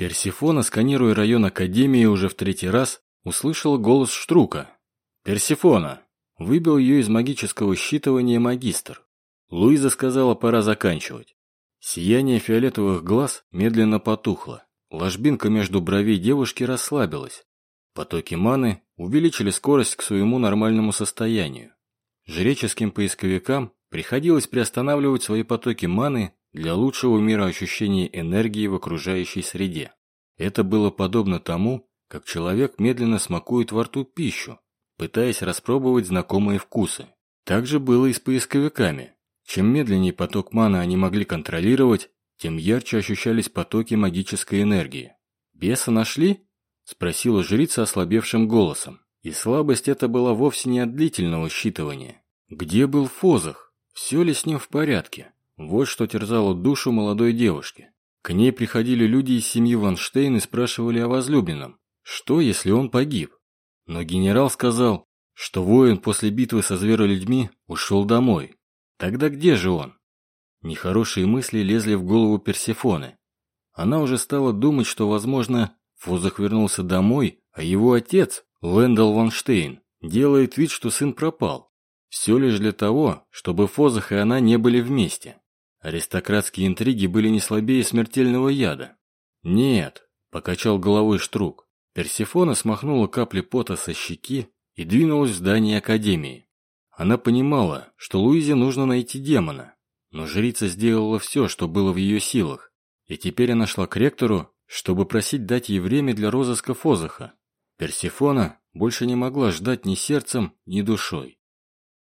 Персифона, сканируя район Академии уже в третий раз, услышала голос Штрука. «Персифона!» Выбил ее из магического считывания магистр. Луиза сказала, пора заканчивать. Сияние фиолетовых глаз медленно потухло. Ложбинка между бровей девушки расслабилась. Потоки маны увеличили скорость к своему нормальному состоянию. Жреческим поисковикам приходилось приостанавливать свои потоки маны для лучшего мироощущения энергии в окружающей среде. Это было подобно тому, как человек медленно смакует во рту пищу, пытаясь распробовать знакомые вкусы. Так же было и с поисковиками. Чем медленнее поток маны они могли контролировать, тем ярче ощущались потоки магической энергии. «Беса нашли?» – спросила жрица ослабевшим голосом. И слабость эта была вовсе не от длительного считывания. Где был Фозах? Все ли с ним в порядке? Вот что терзало душу молодой девушки. К ней приходили люди из семьи Ванштейн и спрашивали о возлюбленном. Что, если он погиб? Но генерал сказал, что воин после битвы со зверолюдьми ушел домой. Тогда где же он? Нехорошие мысли лезли в голову Персефоны. Она уже стала думать, что, возможно, Фозах вернулся домой, а его отец, Лэндал Ванштейн, делает вид, что сын пропал. Все лишь для того, чтобы Фозах и она не были вместе. Аристократские интриги были не слабее смертельного яда. «Нет», – покачал головой Штрук. Персифона смахнула капли пота со щеки и двинулась в здание Академии. Она понимала, что Луизе нужно найти демона, но жрица сделала все, что было в ее силах, и теперь она шла к ректору, чтобы просить дать ей время для розыска Фозаха. Персифона больше не могла ждать ни сердцем, ни душой.